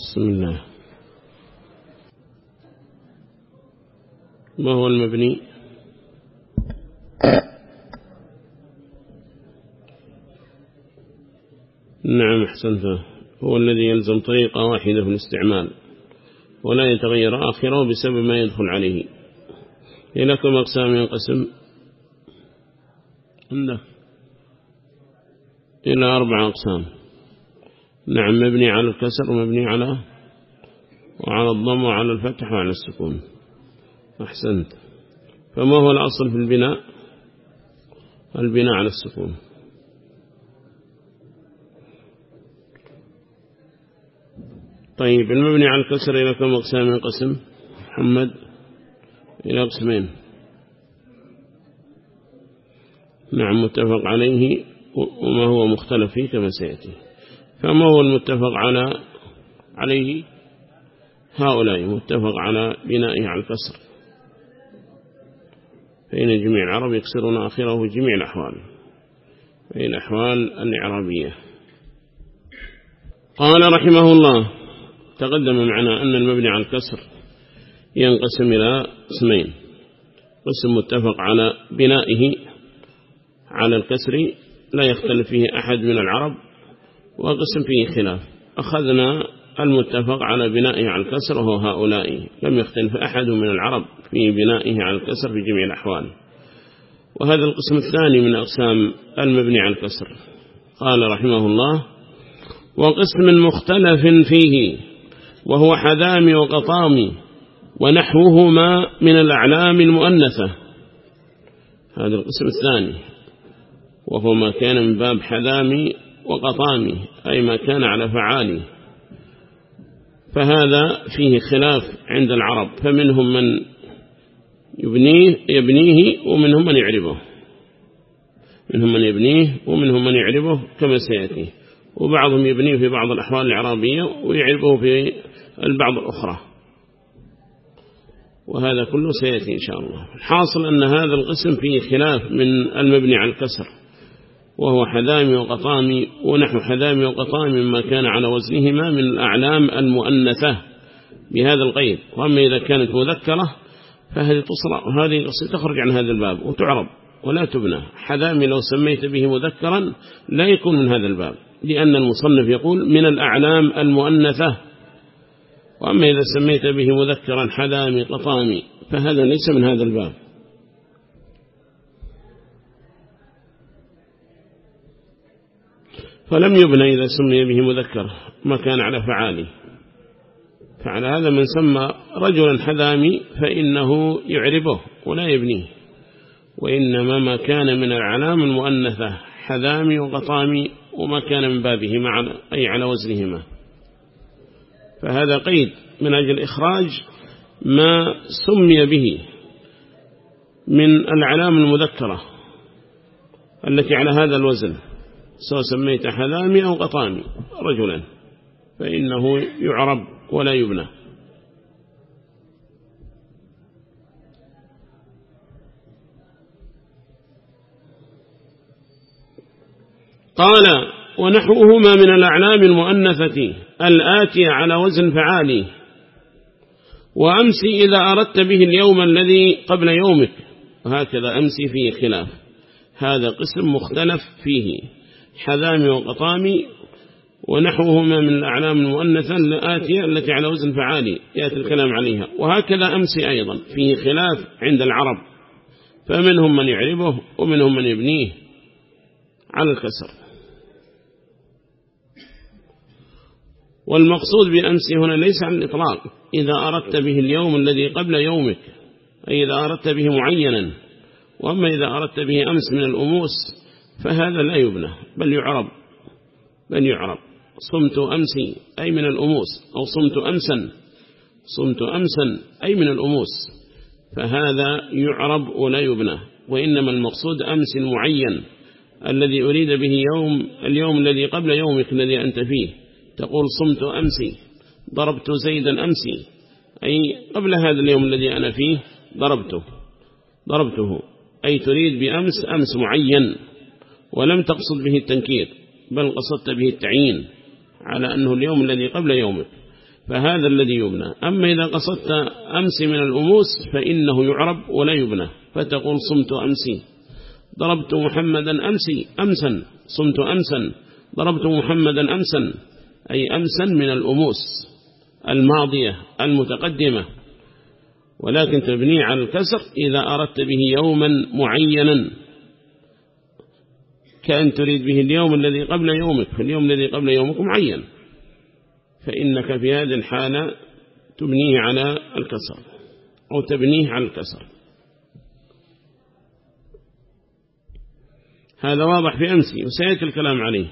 بسم الله. ما هو المبني؟ نعم أحسنت. هو الذي يلزم طريقة واحدة في الاستعمال. ولا يتغير. آخره بسبب ما يدخل عليه. إلى كم أقسام ينقسم؟ عنده إلى أربع أقسام. نعم مبني على الكسر ومبني على وعلى الضم وعلى الفتح وعلى السكون. أحسنت. فما هو الأصل في البناء؟ البناء على السكون. طيب المبني على الكسر إلى كم أقسام؟ ينقسم محمد إلى قسمين. نعم متفق عليه وما هو مختلف فيه كما سيأتي. فما هو المتفق على عليه؟ هؤلاء متفق على بنائه على الكسر فإن جميع العرب يكسرون آخره جميع الأحوال. في الأحوال الإعرابية. قال رحمه الله تقدم معنا أن المبني على الكسر ينقسم إلى اسمين قسم متفق على بنائه على الكسر لا يختلف فيه أحد من العرب وقسم فيه خلاف. أخذنا المتفق على بنائه على الكسر وهو هؤلاء. لم يختلف أحد من العرب في بنائه على الكسر في جميع الأحوال. وهذا القسم الثاني من أقسام المبني على الكسر. قال رحمه الله وقسم مختلف فيه وهو حذام وقطام ونحوهما من الأعلام المؤنثة. هذا القسم الثاني وهو ما كان من باب حذامي وقطامي أي ما كان على فعالي. فهذا فيه خلاف عند العرب. فمنهم من يبنيه يبنيه ومنهم من يعربه. منهم من يبنيه ومنهم من يعربه كما سيأتي. وبعضهم يبنيه في بعض الأحوال العربية ويعربه في البعض الأخرى. وهذا كله سيأتي إن شاء الله. الحاصل أن هذا القسم فيه خلاف من المبني على الكسر. وهو حذامي وقطامي ونحو حذامي وقطامي مما كان على وزنهما من الأعلام المؤنثة بهذا القيد. وأما إذا كانت مذكرة فهذه تصرع وهذه تخرج عن هذا الباب وتعرب ولا تبنى. حذامي لو سميت به مذكرا لا يكون من هذا الباب لأن المصنف يقول من الأعلام المؤنثة. وأما إذا سميت به مذكرا حذامي قطامي فهذا ليس من هذا الباب. فلم يبنى إذا سمي به مذكر ما كان على فعالي فعلى هذا من سمى رجلا حذامي فإنه يعربه ولا يبنيه. وإنما ما كان من العلام المؤنثة حذامي وقطامي وما كان من بابهما أي على وزنهما. فهذا قيد من أجل إخراج ما سمي به من العلام المذكرة التي على هذا الوزن. سواء سميت حلامي أو قطامي رجلا. فإنه يعرب ولا يبنى. قال ونحوهما من الأعلام المؤنثة الآتية على وزن فعالي. وأمسي إذا أردت به اليوم الذي قبل يومك. وهكذا أمسي فيه خلاف. هذا قسم مختلف فيه. حذامي وقطامي ونحوهما من الأعلام المؤنثة الآتية التي على وزن فعالي يأتي الكلام عليها. وهكذا أمسي أيضا فيه خلاف عند العرب. فمنهم من يعربه ومنهم من يبنيه. على الكسر. والمقصود بأمس هنا ليس عن الإطلاق. إذا أردت به اليوم الذي قبل يومك أي إذا أردت به معينا. وأما إذا أردت به أمس من الأموس فهذا لا يبنى بل يعرب بل يعرب. صمت أمسي أي من الأموس أو صمت أمسا صمت أمسا أي من الأموس. فهذا يعرب ولا يبنى وإنما المقصود أمس معين الذي أريد به يوم اليوم الذي قبل يومك الذي أنت فيه. تقول صمت أمسي ضربت زيدا أمسي أي قبل هذا اليوم الذي أنا فيه ضربته ضربته. أي تريد بأمس أمس معين. ولم تقصد به التنكير بل قصدت به التعيين على أنه اليوم الذي قبل يومك فهذا الذي يبنى. أما إذا قصدت أمس من الأموس فإنه يعرب ولا يبنى فتقول صمت أمسي ضربت محمدا أمسي أمسا صمت أمسا. ضربت محمدا أمسا أي أمسا من الأموس الماضية المتقدمة. ولكن تبني على الكسر إذا أردت به يوما معينا. كأن تريد به اليوم الذي قبل يومك فاليوم الذي قبل يومك معين. فإنك في هذه الحالة تبنيه على الكسر أو تبنيه على الكسر. هذا واضح في أمسي وسيأتي الكلام عليه.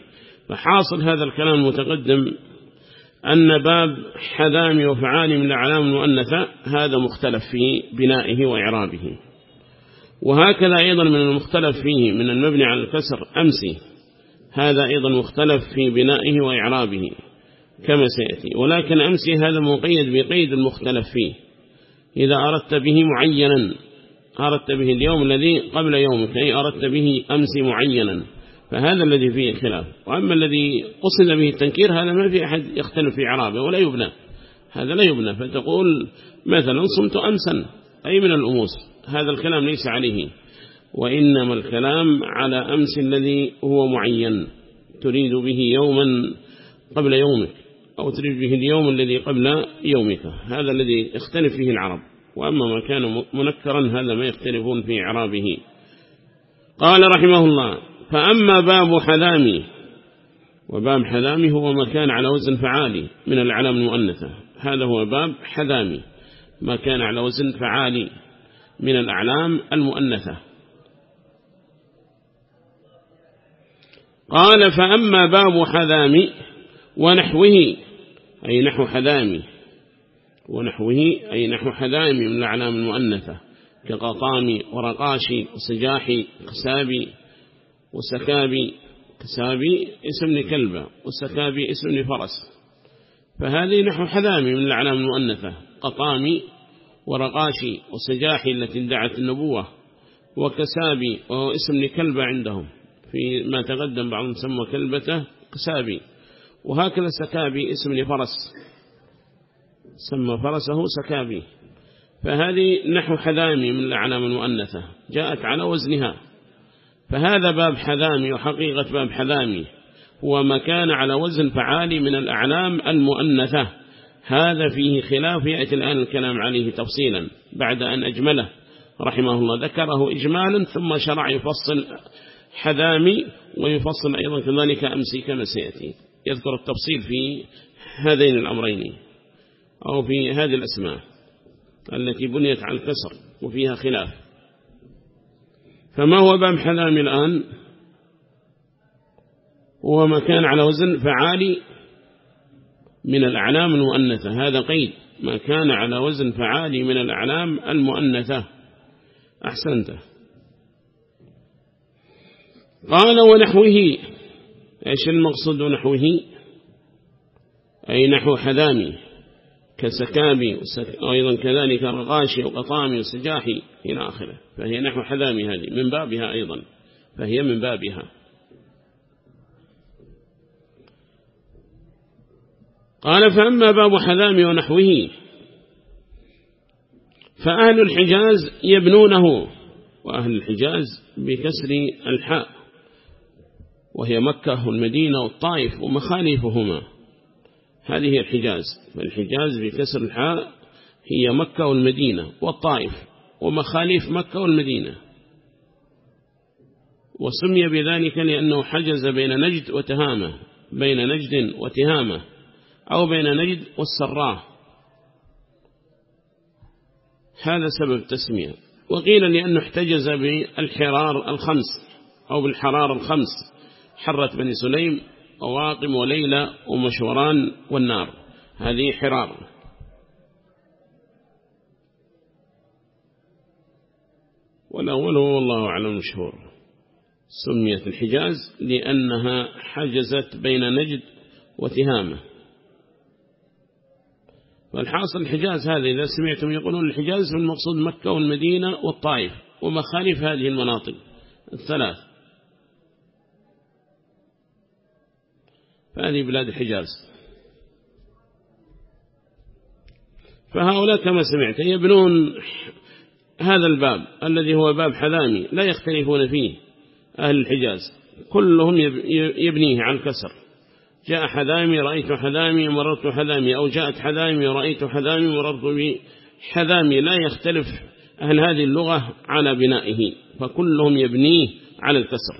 فحاصل هذا الكلام المتقدم أن باب حذام وفعال من الأعلام المؤنثة هذا مختلف في بنائه وإعرابه. وهكذا أيضا من المختلف فيه من المبني على الكسر أمسي هذا أيضا مختلف في بنائه وإعرابه كما سيأتي. ولكن أمسي هذا مقيد بقيد المختلف فيه. إذا أردت به معينا أردت به اليوم الذي قبل يومك أي أردت به أمسي معينا فهذا الذي فيه خلاف. وأما الذي قصد به التنكير هذا ما في أحد يختلف في إعرابه ولا يبنى. هذا لا يبنى. فتقول مثلا صمت أمسا أي من الأموس هذا الكلام ليس عليه. وإنما الكلام على أمس الذي هو معين. تريد به يوما قبل يومك أو تريد به اليوم الذي قبل يومك. هذا الذي اختلف فيه العرب. وأما ما كان منكرا هذا ما يختلفون في إعرابه. قال رحمه الله فأما باب حذامي وباب حذامي هو مكان على وزن فعالي من العلام المؤنثة. هذا هو باب حذامي ما كان على وزن فعالي من الأعلام المؤنثة. قال فأما باب حذامي ونحوه أي نحو حذامي ونحوه أي نحو حذامي من الأعلام المؤنثة كقطامي ورقاشي وسجاحي كسابي وسكابي كسابي اسم لكلبة وسكابي اسم لفرس فهذه نحو حذامي من الأعلام المؤنثة قطامي ورقاشي وسجاحي التي ادعت النبوة وكسابي وهو اسم لكلبة عندهم في ما تقدم بعضهم سمى كلبته كسابي. وهكذا سكابي اسم لفرس سمى فرسه سكابي. فهذه نحو حذامي من الأعلام المؤنثة جاءت على وزنها. فهذا باب حذامي وحقيقة باب حذامي هو مكان على وزن فعالي من الأعلام المؤنثة. هذا فيه خلاف يأتي الآن الكلام عليه تفصيلا بعد أن أجمله. رحمه الله ذكره إجمالا ثم شرع يفصل حذامي ويفصل أيضا كذلك أمسي كما سيأتي. يذكر التفصيل في هذين الأمرين أو في هذه الأسماء التي بنيت على الكسر وفيها خلاف. فما هو باب حذامي الآن؟ هو مكان على وزن فعالي من الأعلام المؤنثة. هذا قيد. ما كان على وزن فعالي من الأعلام المؤنثة. أحسنت. قال ونحوه. إيش المقصود ونحوه أي نحو حذامي. كسكابي وأيضا كذلك رغاشي وقطامي وسجاحي إلى آخره. فهي نحو حذامي هذه. من بابها أيضا. فهي من بابها. قال فأما باب حذام ونحوه فأهل الحجاز يبنونه وأهل الحجاز بكسر الحاء وهي مكة والمدينة والطائف ومخالفهما. هذه هي الحجاز فالحجاز بكسر الحاء هي مكة والمدينة والطائف ومخاليف مكة والمدينة. وسمي بذلك لأنه حجز بين نجد وتهامة بين نجد وتهامة. أو بين نجد والسراء. هذا سبب تسمية. وقيل لأنه احتجز بالحرار الخمس أو بالحرار الخمس. حرة بني سليم وواقم وليلى ومشوران والنار. هذه حرار. والأول هو الله أعلم مشهور. سميت الحجاز لأنها حجزت بين نجد وتهامة. والحاصل الحجاز هذا إذا سمعتم يقولون الحجاز المقصود مكة والمدينة والطائف ومخالف هذه المناطق. الثلاث. فهذه بلاد الحجاز. فهؤلاء كما سمعت يبنون هذا الباب الذي هو باب حذامي لا يختلفون فيه أهل الحجاز. كلهم يبنيه عن كسر. جاء حذامي رأيت حذامي مررت حذامي أو جاءت حذامي رأيت حذامي مررت بحذامي لا يختلف أهل هذه اللغة على بنائه فكلهم يبنيه على الكسر.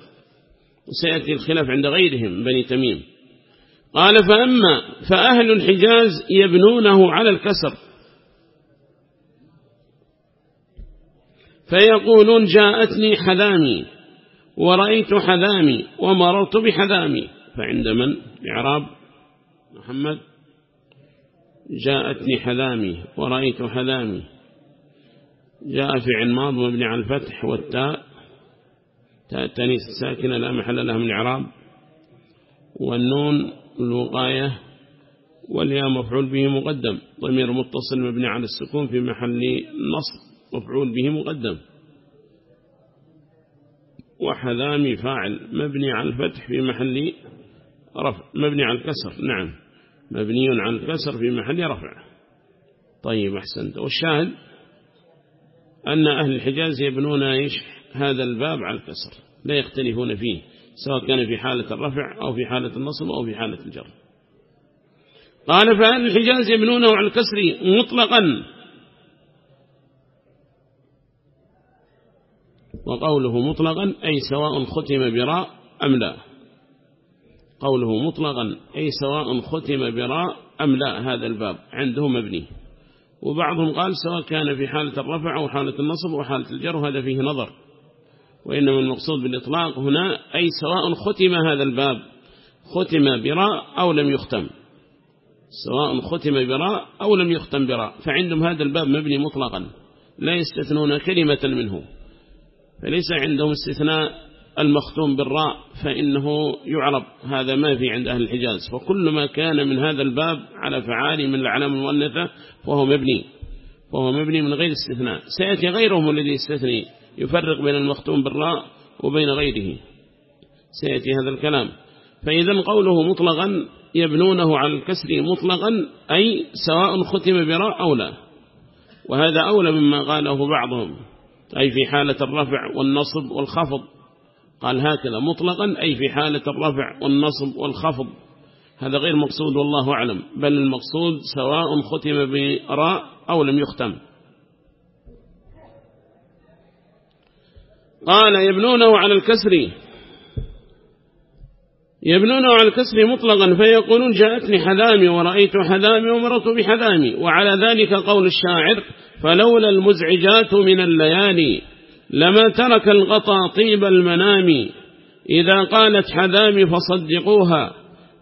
وسيأتي الخلاف عند غيرهم بني تميم. قال فأما فأهل الحجاز يبنونه على الكسر. فيقولون جاءتني حذامي ورأيت حذامي ومررت بحذامي فعند من؟ إعراب محمد. جاءتني حذامي ورأيت حذامي جاء في عنماض مبني على الفتح والتاء. تاء التانيس الساكنة لا محل لها من الإعراب والنون الوقاية والياء مفعول به مقدم. ضمير متصل مبني على السكون في محل نصب مفعول به مقدم. وحذامي فاعل مبني على الفتح في محل رفع مبني على الكسر نعم. مبني على الكسر في محل رفع. طيب أحسنت. والشاهد أن أهل الحجاز يبنون إيش؟ هذا الباب على الكسر لا يختلفون فيه سواء كان في حالة الرفع أو في حالة النصب أو في حالة الجر. قال فأهل الحجاز يبنونه على الكسر مطلقا. وقوله مطلقا أي سواء ختم براء أم لا. قوله مطلقا أي سواء ختم براء أم لا هذا الباب عنده مبني. وبعضهم قال سواء كان في حالة الرفع أو حالة النصب أو حالة الجر وهذا فيه نظر. وإنما المقصود بالإطلاق هنا أي سواء ختم هذا الباب ختم براء أو لم يختم. سواء ختم براء أو لم يختم براء فعندهم هذا الباب مبني مطلقا لا يستثنون كلمة منه. فليس عندهم استثناء المختوم بالراء فإنه يعرب. هذا ما في عند أهل الحجاز. فكل ما كان من هذا الباب على فعال من العلام المؤنثة فهو مبني فهو مبني من غير استثناء. سيأتي غيرهم الذي يستثني يفرق بين المختوم بالراء وبين غيره. سيأتي هذا الكلام. فإذا قوله مطلقا يبنونه على الكسر مطلقا أي سواء ختم براء أو لا. وهذا أولى مما قاله بعضهم أي في حالة الرفع والنصب والخفض. قال هكذا مطلقا أي في حالة الرفع والنصب والخفض. هذا غير مقصود والله أعلم بل المقصود سواء ختم براء أو لم يختم. قال يبنونه على الكسر. يبنونه على الكسر مطلقا فيقولون جاءتني حذامي ورأيت حذامي ومرت بحذامي. وعلى ذلك قول الشاعر فلولا المزعجات من الليالي لما ترك الغطى طيب المنام إذا قالت حذامي فصدقوها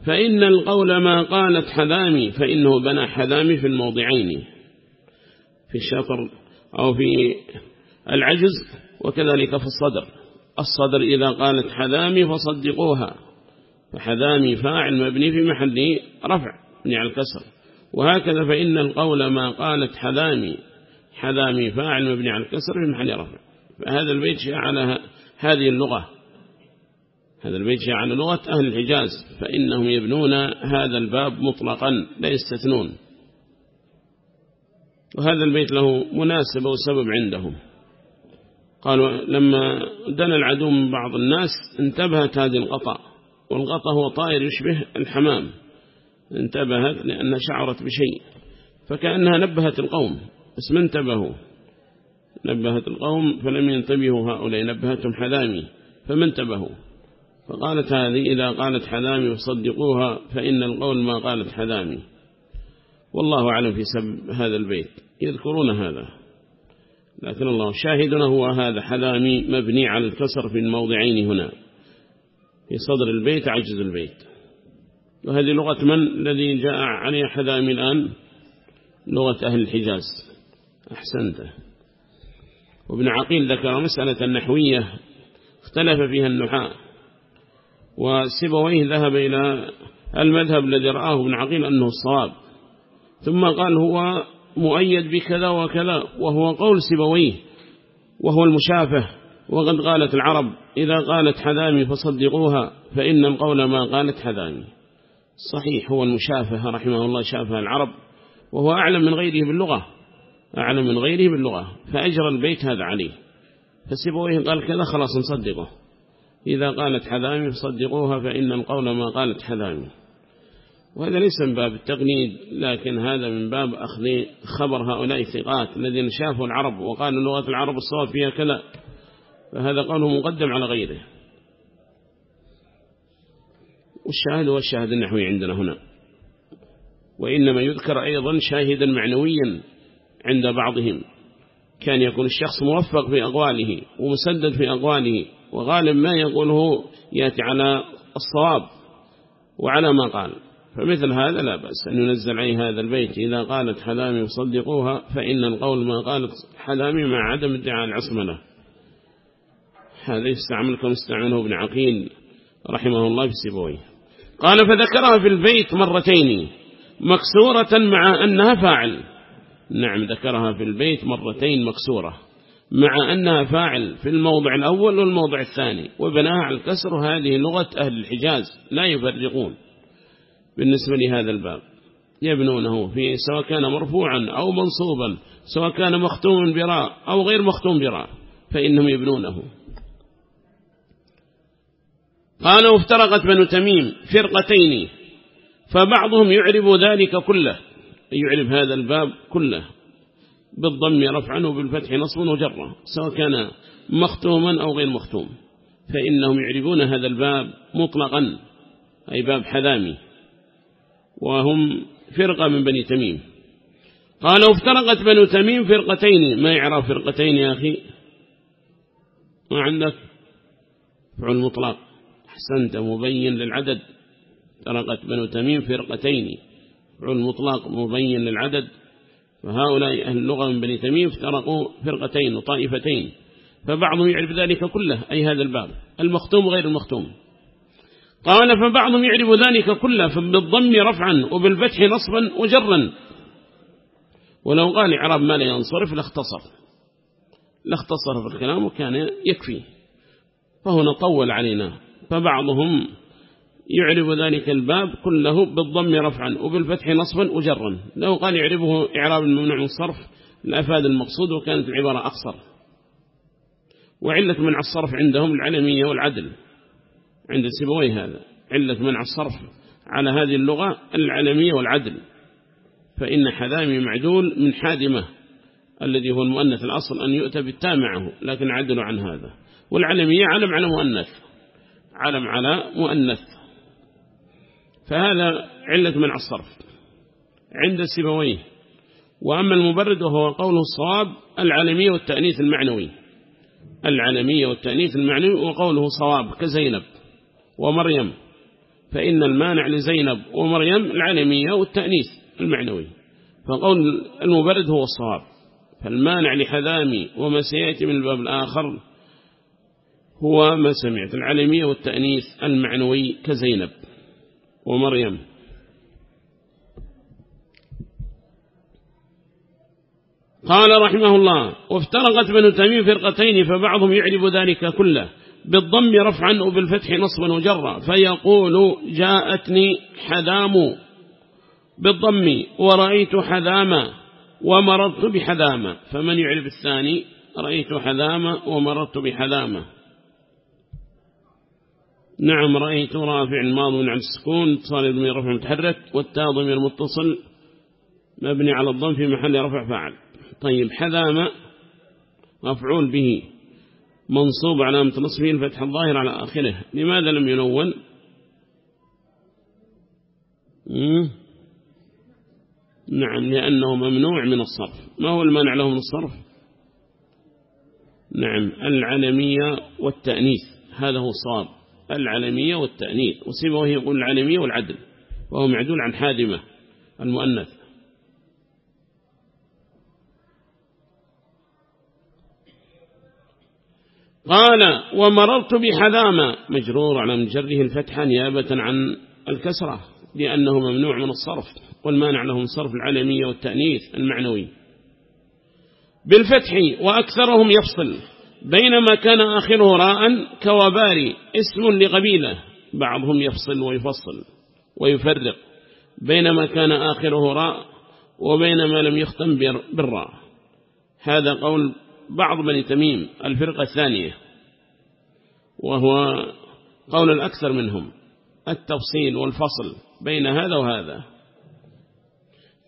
فإن القول ما قالت حذامي فإنه بنى حذامي في الموضعين في الشطر أو في العجز وكذلك في الصدر. الصدر إذا قالت حذامي فصدقوها فحذامي فاعل مبني في محل رفع من على الكسر. وهكذا فإن القول ما قالت حذامي حذامي فاعل مبني على الكسر في محل رفع. فهذا البيت جاء على هذه اللغة. هذا البيت جاء على لغة أهل الحجاز فإنهم يبنون هذا الباب مطلقا لا يستثنون. وهذا البيت له مناسبة وسبب عندهم. قالوا لما دنا العدو من بعض الناس انتبهت هذه الغطاء والغطاء هو طائر يشبه الحمام. انتبهت لأنها شعرت بشيء فكأنها نبهت القوم بس ما انتبهوا. نبهت القوم فلم ينتبهوا هؤلاء نبهتهم حذامي فما انتبهوا؟ فقالت هذه إذا قالت حذامي فصدقوها فإن القول ما قالت حذامي والله أعلم في سبب هذا البيت يذكرون هذا. لكن الله شاهدنا هو هذا حذامي مبني على الكسر في الموضعين هنا. في صدر البيت عجز البيت. وهذه لغة من؟ الذي جاء عليه حذامي الآن؟ لغة أهل الحجاز. أحسنته وابن عقيل ذكر مسألة نحوية اختلف فيها النحاة وسبويه ذهب إلى المذهب الذي رآه ابن عقيل أنه الصواب ثم قال هو مؤيد بكذا وكذا وهو قول سبويه وهو المشافه وقد قالت العرب إذا قالت حذامي فصدقوها فإن القول ما قالت حذامي. صحيح هو المشافه رحمه الله شافها العرب وهو أعلم من غيره باللغة. أعلم من غيره باللغة. فأجرى البيت هذا عليه. فسيبويه قال كذا خلاص نصدقه. إذا قالت حذامي فصدقوها فإن القول ما قالت حذامي وهذا ليس من باب التقنيد لكن هذا من باب أخذ خبر هؤلاء الثقات الذين شافوا العرب وقالوا لغة العرب الصواب فيها كذا. فهذا قوله مقدم على غيره. والشاهد هو الشاهد النحوي عندنا هنا. وإنما يذكر أيضا شاهدا معنويا. عند بعضهم. كان يكون الشخص موفق في أقواله ومسدد في أقواله وغالب ما يقوله يأتي على الصواب وعلى ما قال. فمثل هذا لا بأس أن ينزل عليه هذا البيت. إذا قالت حلامي صدقوها فإن القول ما قالت حلامي مع عدم ادعاء العصمنة. هذا يستعمل كما استعمله ابن عقيل رحمه الله في سيبويه. قال فذكرها في البيت مرتين مكسورة مع أنها فاعل. نعم ذكرها في البيت مرتين مكسورة مع أنها فاعل في الموضع الأول والموضع الثاني وبناها على الكسر هذه لغة أهل الحجاز لا يفرقون. بالنسبة لهذا الباب يبنونه فيه سواء كان مرفوعا أو منصوبا سواء كان مختوم براء أو غير مختوم براء فإنهم يبنونه. قال وافترقت بنو تميم فرقتين فبعضهم يعرب ذلك كله يعرب هذا الباب كله بالضم رفعا وبالفتح نصب وجرة سواء كان مختوما أو غير مختوم. فإنهم يعربون هذا الباب مطلقا أي باب حذامي. وهم فرقة من بني تميم. قال وافترقت بنو تميم فرقتين. ما يعرف فرقتين يا أخي؟ ما عندك؟ فعل مطلق. أحسنت مبين للعدد. افترقت بنو تميم فرقتين. فعل مطلق مبين للعدد فهؤلاء أهل اللغة من بني تميم افترقوا فرقتين وطائفتين فبعضهم يعرف ذلك كله أي هذا الباب المختوم غير المختوم قال فبعضهم يعرف ذلك كله فبالضم رفعا وبالفتح نصبا وجرا. ولو قال إعراب ما لا ينصرف لاختصر لاختصر في الكلام وكان يكفي. فهنا طول علينا فبعضهم يعرف ذلك الباب كله بالضم رفعا وبالفتح نصبا وجرا. لو قال يعرفه إعراب الممنوع من الصرف لأفاد المقصود وكانت العبارة أقصر. وعلة منع الصرف عندهم العلمية والعدل. عند سبوي هذا. علة منع الصرف على هذه اللغة العلمية والعدل. فإن حذامي معدول من حادمة الذي هو المؤنث الأصل أن يؤتى بالتاء معه لكن عدلوا عن هذا. والعلمية علم على مؤنث. علم على مؤنث. فهذا علة منع الصرف عند سبويه وأما المبرد وهو قوله الصواب العالمية والتأنيث المعنوي. العالمية والتأنيث المعنوي وقوله صواب كزينب ومريم. فإن المانع لزينب ومريم العالمية والتأنيث المعنوي. فقول المبرد هو الصواب. فالمانع لحذامي وما سيأتي من الباب الآخر هو ما سمعت. العالمية والتأنيث المعنوي كزينب. ومريم. قال رحمه الله وافترقت بنو تميم فرقتين فبعضهم يعرب ذلك كله بالضم رفعا وبالفتح نصبا وجرا فيقول جاءتني حذام بالضم ورأيت حذاما ومررت بحذاما فمن يعرف الثاني؟ رأيت حذاما ومررت بحذاما نعم رأيت رافع ماض عن السكون اتصال ضمير رفع متحرك والتاء ضمير متصل مبني على الضم في محل رفع فاعل. طيب حذام مفعول به منصوب علامة نصبه الفتح الظاهر على آخره. لماذا لم ينون؟ نعم لأنه ممنوع من الصرف. ما هو المانع له من الصرف؟ نعم العلمية والتأنيث. هذا هو الصواب. العلمية والتأنيث. وسيبه يقول العلمية والعدل وهو معدول عن حادمة المؤنث. قال ومررت بحذامة. مجرور على مجره الفتحة نيابة عن الكسرة لأنه ممنوع من الصرف. والمانع له من صرف العلمية والتأنيث المعنوي. بالفتح وأكثرهم يفصل. بينما كان آخره راء كوباري اسم لقبيلة. بعضهم يفصل ويفصل ويفرق. بينما كان آخره راء وبين ما لم يختم بالراء. هذا قول بعض بني تميم الفرقة الثانية. وهو قول الأكثر منهم. التفصيل والفصل بين هذا وهذا.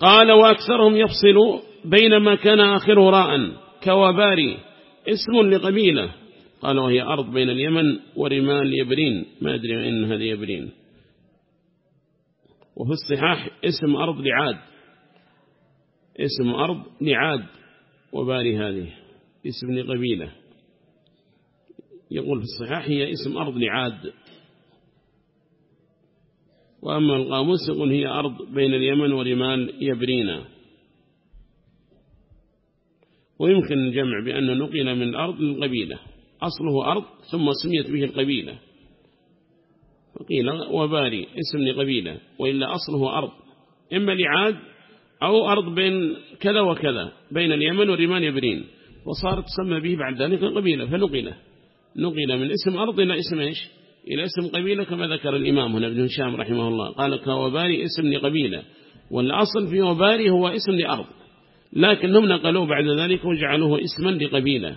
قال وأكثرهم يفصل بين ما كان آخره راء كوباري اسم لقبيلة. قال وهي أرض بين اليمن ورمال يبرين. ما أدري إن هذه يبرين. وفي الصحاح اسم أرض لعاد. اسم أرض لعاد وباري هذه. اسم لقبيلة. يقول في الصحاح هي اسم أرض لعاد. وأما القاموس يقول هي أرض بين اليمن ورمال يبرينا ويمكن الجمع بأن نقل من الأرض للقبيلة أصله أرض ثم سميت به القبيلة فقيل وباري اسم لقبيلة وإلا أصله أرض. إما لعاد أو أرض بين كذا وكذا بين اليمن ورمان يبرين. وصارت تسمى به بعد ذلك قبيلة فنقل. نقل من اسم أرض إلى اسم إيش؟ إلى اسم قبيلة كما ذكر الإمام هنا ابن هشام رحمه الله. قال كوباري اسم لقبيلة والأصل في وباري هو اسم لأرض. لكنهم نقلوه بعد ذلك وجعلوه اسما لقبيلة.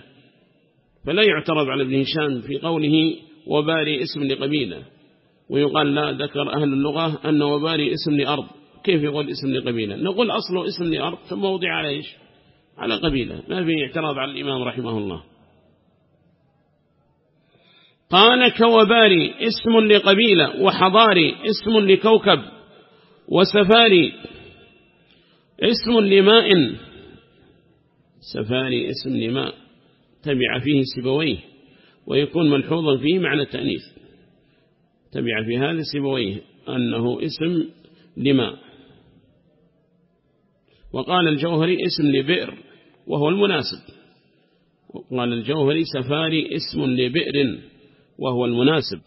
فلا يعترض على ابن هشام في قوله وباري اسم لقبيلة. ويقال لا ذكر أهل اللغة أن وباري اسم لأرض. كيف يقول اسم لقبيلة؟ نقول أصله اسم لأرض ثم وضع على إيش؟ على قبيلة. ما في اعتراض على الإمام رحمه الله. قال كوباري اسم لقبيلة وحضاري اسم لكوكب وسفاري اسم لماء. سفاري اسم لماء. تبع فيه سبويه ويكون ملحوظا فيه معنى التأنيث. تبع في هذا سبويه أنه اسم لماء. وقال الجوهري اسم لبئر وهو المناسب. وقال الجوهري سفاري اسم لبئر وهو المناسب.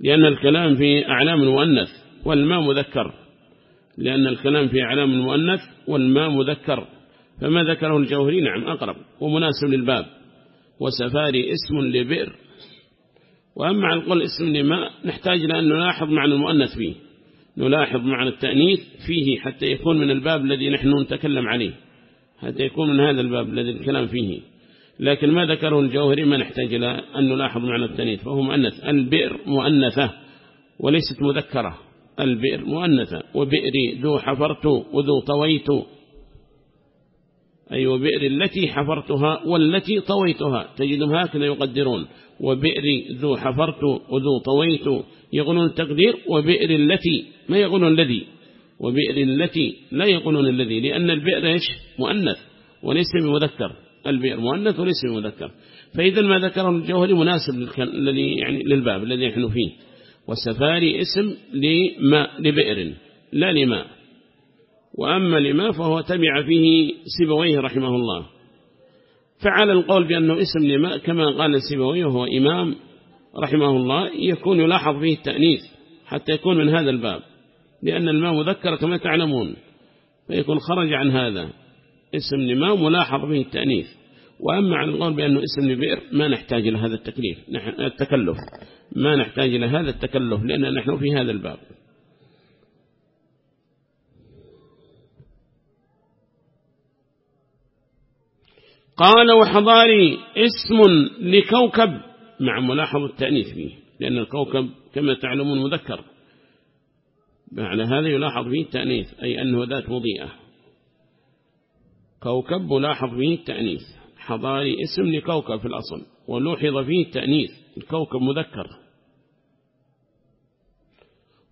لأن الكلام في أعلام المؤنث والماء مذكر. لأن الكلام في أعلام المؤنث والماء مذكر. فما ذكره الجوهري؟ نعم أقرب ومناسب للباب. وسفاري اسم لبئر. وأما عن قول اسم لماء نحتاج لأن نلاحظ معنى المؤنث فيه. نلاحظ معنى التأنيث فيه حتى يكون من الباب الذي نحن نتكلم عليه. حتى يكون من هذا الباب الذي الكلام فيه. لكن ما ذكره الجوهري؟ ما نحتاج إلى أن نلاحظ معنى التأنيث. فهو مؤنث. البئر مؤنثة وليست مذكرة. البئر مؤنثة. وبئري ذو حفرت وذو طويت. أي وبئر التي حفرتها والتي طويتها. تجدهم هكذا يقدرون. وبئر ذو حفرت وذو طويت. يقولون التقدير. وبئر التي ما يقولون الذي. وبئر التي لا يقولون الذي. لأن البئر إيش؟ مؤنث. وليس بمذكر. البئر مؤنث وليس بمذكر. فإذا ما ذكره الجوهري مناسب يعني للباب الذي نحن فيه. والسفاري اسم لماء لبئر لا لماء وأما لما فهو تبع فيه سبويه رحمه الله. فعلى القول بأنه اسم لماء كما قال سبويه وهو إمام رحمه الله يكون يلاحظ فيه التأنيث حتى يكون من هذا الباب. لأن الماء مذكر كما تعلمون. فيكون خرج عن هذا. اسم لماء ملاحظ فيه التأنيث. وأما عن القول بأنه اسم لبئر ما نحتاج إلى هذا التكليف. التكلف. ما نحتاج إلى هذا التكلف لأن نحن في هذا الباب. قال وحضاري اسم لكوكب. مع ملاحظة التأنيث فيه لأن الكوكب كما تعلمون مذكر. معنى هذا يلاحظ فيه التأنيث أي أنه ذات مضيئة كوكب ملاحظ فيه التأنيث. حضاري اسم لكوكب في الأصل ولوحظ فيه التأنيث الكوكب مذكر.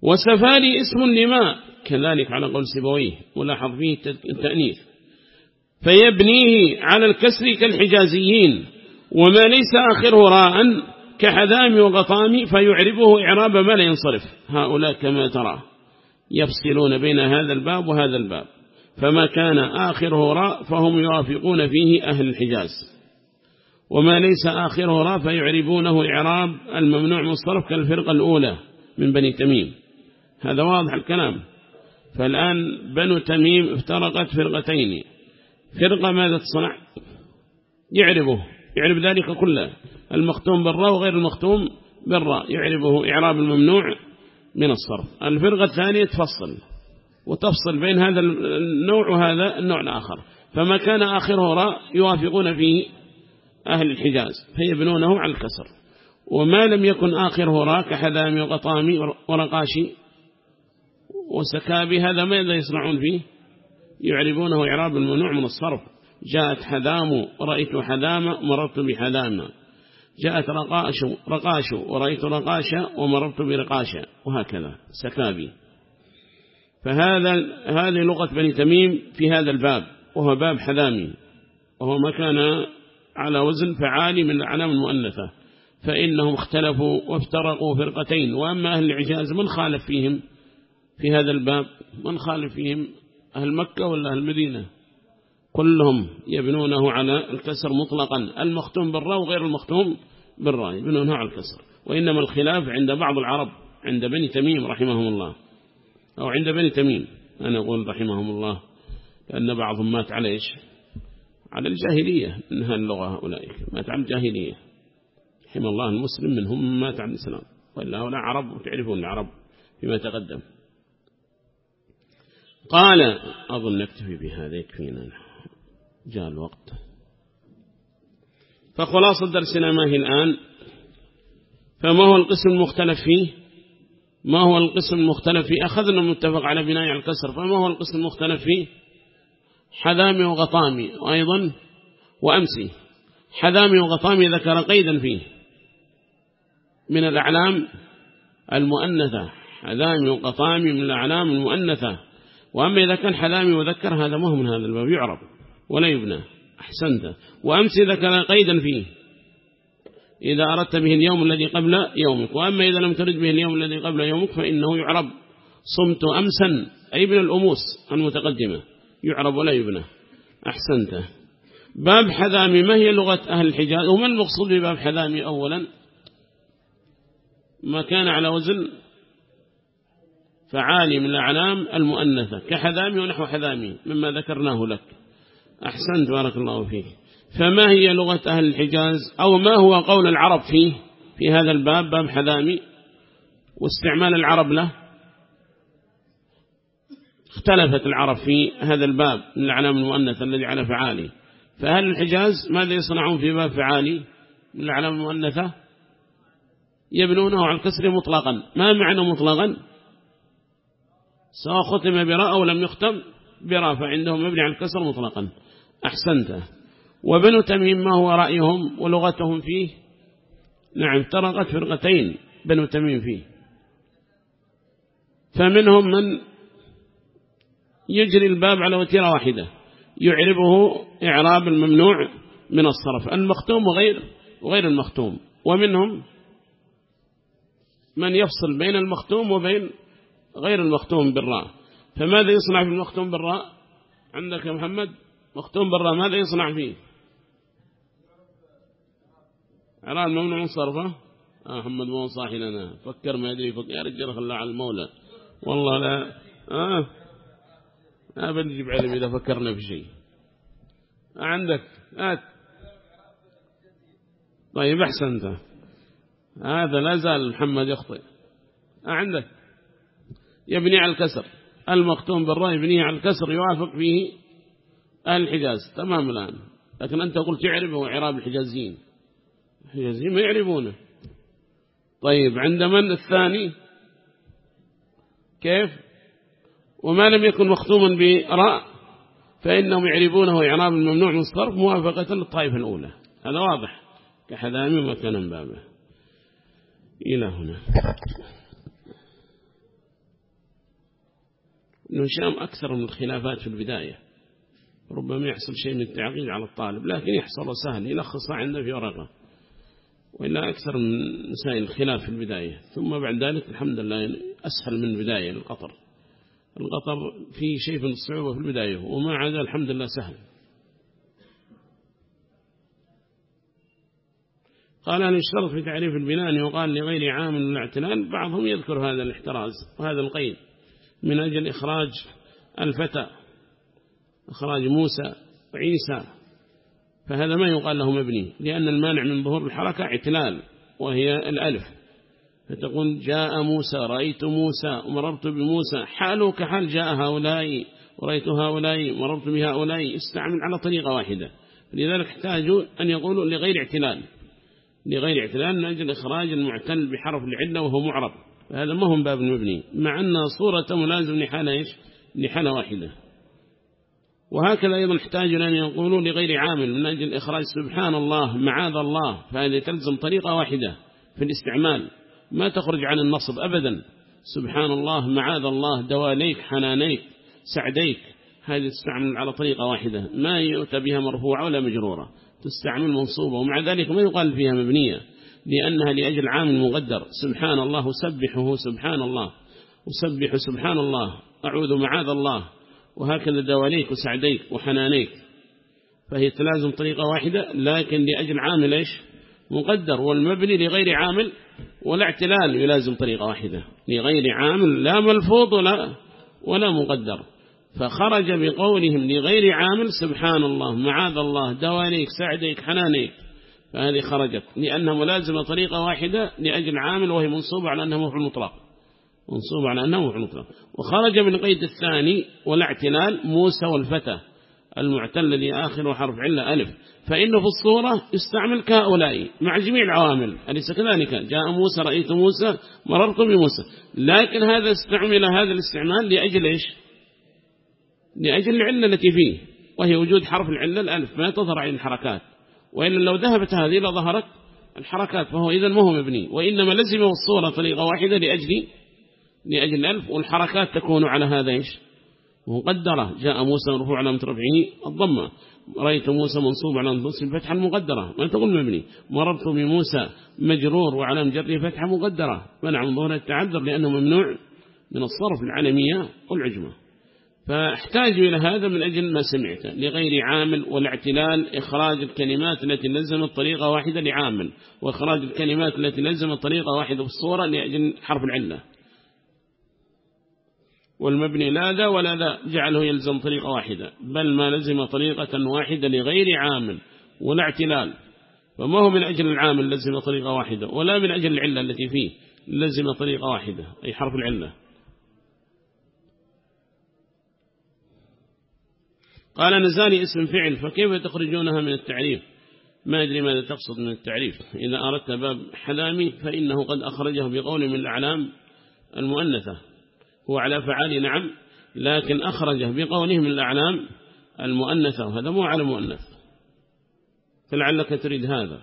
وسفاري اسم لماء كذلك على قول سبويه ملاحظ فيه التأنيث. فيبنيه على الكسر كالحجازيين وما ليس آخره راء كحذام وغطام فيعربه إعراب ما لا ينصرف. هؤلاء كما ترى يفصلون بين هذا الباب وهذا الباب. فما كان آخره راء فهم يوافقون فيه أهل الحجاز. وما ليس آخره راء فيعربونه إعراب الممنوع مصرف كالفرقة الأولى من بني تميم. هذا واضح الكلام. فالآن بنو تميم افترقت فرقتين. فرقة ماذا تصنع؟ يعربه. يعرب ذلك كله. المختوم بالراء وغير المختوم بالراء. يعربه إعراب الممنوع من الصرف. الفرقة الثانية تفصل. وتفصل بين هذا النوع وهذا النوع الآخر. فما كان آخره راء يوافقون فيه أهل الحجاز فيبنونه على الكسر. وما لم يكن آخره راء كحدامي وغطامي ورقاشي وسكابي هذا ماذا يصنعون فيه. يعربونه إعراب الممنوع من الصرف. جاءت حدام ورأيت حدام مررت بحدام جاءت رقاش رقاش ورأيت رقاشة ومررت برقاشة وهكذا سكابي. فهذا هذه لغة بني تميم في هذا الباب وهو باب حدامي وهو ما كان على وزن فعالي من الأعلام المؤنثة فإنهم اختلفوا وافترقوا فرقتين وأما أهل العجاز من خالف فيهم في هذا الباب؟ من خالف فيهم أهل مكة ولا أهل المدينة؟ كلهم يبنونه على الكسر مطلقا المختوم بالراء وغير المختوم بالراء يبنونه على الكسر وإنما الخلاف عند بعض العرب عند بني تميم رحمهم الله. أو عند بني تميم أنا أقول رحمهم الله لأن بعضهم مات على إيش؟ على الجاهلية إنها اللغة أولئك مات على الجاهلية. رحم الله المسلم منهم مات على الإسلام وإلا هؤلاء عرب وتعرفون العرب فيما تقدم. قال أظن نكتفي بهذا يكفينا جاء الوقت. فخلاصة درسنا ما هي الآن فما هو القسم المختلف فيه؟ ما هو القسم المختلف فيه أخذنا المتفق على بناء الكسر فما هو القسم المختلف فيه حذامي وغطامي؟ وأيضا وأمسي. حذامي وغطامي ذكر قيدا فيه. من الأعلام المؤنثة. حذامي وغطامي من الأعلام المؤنثة. وأما إذا كان حذامي وذكر هذا ما هو من هذا الباب يعرب ولا يبنى. أحسنت. وأمسي ذكر قيدا فيه. إذا أردت به اليوم الذي قبل يومك وأما إذا لم ترد به اليوم الذي قبل يومك فإنه يعرب. صمت أمسا أي من الأموس المتقدمة. يعرب ولا يبنى. أحسنت. باب حذامي ما هي لغة أهل الحجاز؟ وما المقصود بباب حذامي أولا؟ ما كان على وزن فعالي من الأعلام المؤنثة كحذامي ونحو حذامي مما ذكرناه لك. أحسنت بارك الله فيك. فما هي لغة أهل الحجاز؟ أو ما هو قول العرب فيه؟ في هذا الباب باب حذامي. واستعمال العرب له. اختلفت العرب في هذا الباب. من الأعلام المؤنثة الذي على فعالي فهل الحجاز ماذا يصنعون في باب فعالي؟ من الأعلام المؤنثة يبنونه على الكسر مطلقا. ما معنى مطلقا؟ سواء ختم براء أو لم يختم براء فعندهم مبني على الكسر مطلقا. أحسنت. وبنو تميم ما هو رأيهم ولغتهم فيه؟ نعم ترقت فرقتين بنو تميم فيه. فمنهم من يجري الباب على وتيرة واحدة يعربه إعراب الممنوع من الصرف المختوم وغير وغير المختوم. ومنهم من يفصل بين المختوم وبين غير المختوم بالراء. فماذا يصنع في المختوم بالراء؟ عندك يا محمد مختوم بالراء ماذا يصنع فيه؟ عران ممنوع من صرفه؟ آه محمد مو صاحي لنا. فكر ما يدري فكر يا رجال خلاه على المولى. والله لا. آه. ما بنجيب علم إذا فكرنا في شيء. عندك. آت طيب أحسنت هذا لا زال محمد يخطئ. عندك. يبني على الكسر. المختوم بالرأي يبنيه على الكسر يوافق فيه أهل الحجاز. تمام الآن. لكن أنت قلت يعرفه إعراب الحجازيين. الحجازيين ما يعرفونه. طيب عند من الثاني؟ كيف؟ وما لم يكن مختوما براء فإنهم يعرفونه إعراب الممنوع من الصرف موافقة للطائفة الأولى. هذا واضح كحذامي ومكان بابه إلى هنا. نشام أكثر من الخلافات في البداية. ربما يحصل شيء من التعقيد على الطالب لكن يحصل سهل يلخص عنده في ورقة. وإلا أكثر من مسائل الخلاف في البداية. ثم بعد ذلك الحمد لله أسهل من البداية القطر. القطر فيه شيء من الصعوبة في البداية وما عدا الحمد لله سهل. قال أن اشترط في تعريف البناء أن يقال لغير عامل الاعتلال بعضهم يذكر هذا الاحتراز وهذا القيد. من أجل إخراج الفتى إخراج موسى وعيسى فهذا ما يقال له مبني لأن المانع من ظهور الحركة اعتلال وهي الألف. فتقول جاء موسى رأيت موسى ومررت بموسى. حاله كحال جاء هؤلاء ورأيت هؤلاء مررت بهؤلاء. استعمل على طريقة واحدة. لذلك احتاجوا أن يقولوا لغير اعتلال. لغير اعتلال من أجل إخراج المعتل بحرف العلة وهو معرب. فهذا ما هم باب مبني. مع أن صورة ملازم لحالة إيش؟ لحالة واحدة. وهكذا أيضا احتاج أن يقولوا لغير عامل من أجل إخراج سبحان الله معاذ الله فهذه تلزم طريقة واحدة في الاستعمال. ما تخرج عن النصب أبدا. سبحان الله معاذ الله دواليك حنانيك سعديك. هذه تستعمل على طريقة واحدة. ما يؤتى بها مرفوعة ولا مجرورة. تستعمل منصوبة ومع ذلك ما يقال فيها مبنية؟ لأنها لأجل عامل مقدر. سبحان الله سبحه سبحان الله أسبح سبحان الله أعوذ معاذ الله. وهكذا دواليك وسعديك وحنانيك. فهي تلازم طريقة واحدة لكن لأجل عامل إيش؟ مقدر والمبني لغير عامل ولا اعتلال يلازم طريقة واحدة. لغير عامل لا ملفوظ ولا, ولا مقدر. فخرج بقولهم لغير عامل سبحان الله معاذ الله دوانيك سعديك حنانيك. فهذه خرجت لأنها ملازمة طريقة واحدة لأجل عامل وهي منصوبة على أنها مفعول مطلق. منصوبة على أنه مطلق وخرج من قيد الثاني والاعتلال موسى والفتى المعتل لآخر حرف علة ألف. فإنه في الصورة يستعمل كهؤلاء مع جميع العوامل. أليس كذلك؟ جاء موسى رأيت موسى مررت بموسى. لكن هذا استعمل هذا الاستعمال لأجل إيش؟ لأجل العلة التي فيه. وهي وجود حرف العلة الألف ما تظهر عين الحركات. وإلا لو ذهبت هذه لظهرت الحركات فهو إذا ما هو مبني. وإنما لزمه الصورة طريقة واحدة لأجل لأجل الألف والحركات تكون على هذا إيش؟ مقدرة. جاء موسى مرفوع على مترفعه الضمة. رأيت موسى منصوب على نصف الفتحة المقدرة. ما تقول مبني مررت بموسى مجرور وعلى مجره فتحة مقدرة. منع من ظهر التعذر لأنه ممنوع من الصرف العالمية والعجمة. فأحتاج إلى هذا من أجل ما سمعت. لغير عامل والاعتلال إخراج الكلمات التي لزمت طريقة واحدة لعامل وإخراج الكلمات التي لزمت طريقة واحدة في الصورة لأجل حرف العلة. والمبني لا ذا ولا ذا جعله يلزم طريقة واحدة بل ما لزم طريقة واحدة لغير عامل ولا اعتلال. فما هو من أجل العامل لزم طريقة واحدة ولا من أجل العلة التي فيه لزم طريقة واحدة أي حرف العلة. قال نزالي اسم فعل فكيف تخرجونها من التعريف؟ ما أدري ماذا تقصد من التعريف. إذا أردت باب حلامي فإنه قد أخرجه بقول من الأعلام المؤنثة. هو على فعال نعم. لكن أخرجه بقوله من الأعلام المؤنثة وهذا مو على مؤنث. فلعلك تريد هذا.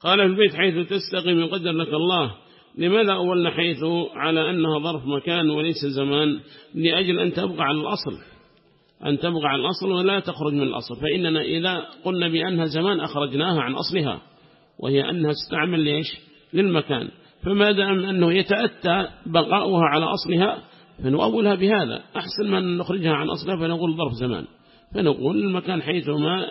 قال في البيت حيث تستقيم يقدر لك الله. لماذا أولنا حيث؟ على أنها ظرف مكان وليس زمان لأجل أن تبقى على الأصل. أن تبقى على الأصل ولا تخرج من الأصل. فإننا إذا قلنا بأنها زمان أخرجناها عن أصلها. وهي أنها استعمل ليش؟ للمكان. فما دام أنه يتأتى بقاؤها على أصلها فنؤولها بهذا. أحسن من نخرجها عن أصلها فنقول ظرف زمان. فنقول المكان حيثما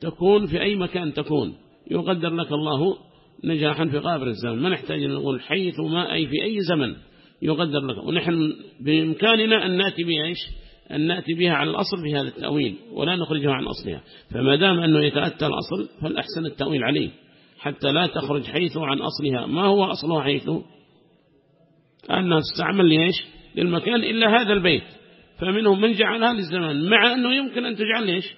تكون في أي مكان تكون. يقدر لك الله نجاحا في قابر الزمن. ما نحتاج أن نقول حيثما أي في أي زمن. يقدر لك. ونحن بإمكاننا أن نأتي بها إيش أن نأتي بها على الأصل في هذا التأويل ولا نخرجها عن أصلها. فما دام أنه يتأتى الأصل فالأحسن التأويل عليه. حتى لا تخرج حيث عن أصلها. ما هو أصلها حيث أنها تستعمل ليش للمكان إلا هذا البيت. فمنهم من جعلها للزمان مع أنه يمكن أن تجعل ليش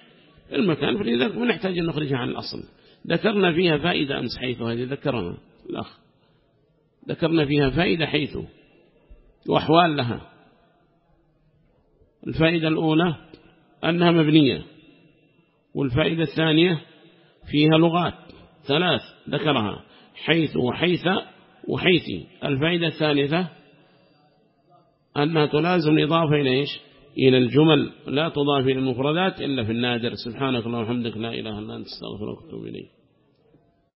المكان فلذلك نحتاج أن نخرجها عن الأصل. ذكرنا فيها فائدة أمس حيث هذه ذكرنا الأخ. ذكرنا فيها فائدة حيث وأحوال لها. الفائدة الأولى أنها مبنية والفائدة الثانية فيها لغات. ثلاث ذكرها. حيث وحيث وحيث. الفائدة الثالثة أنها تلازم الإضافة إلى إيش؟ إلى الجمل. لا تضاف إلى المفردات إلا في النادر. سبحانك اللهم وبحمدك. لا إله إلا أنت. استغفرك وأتوب إليك.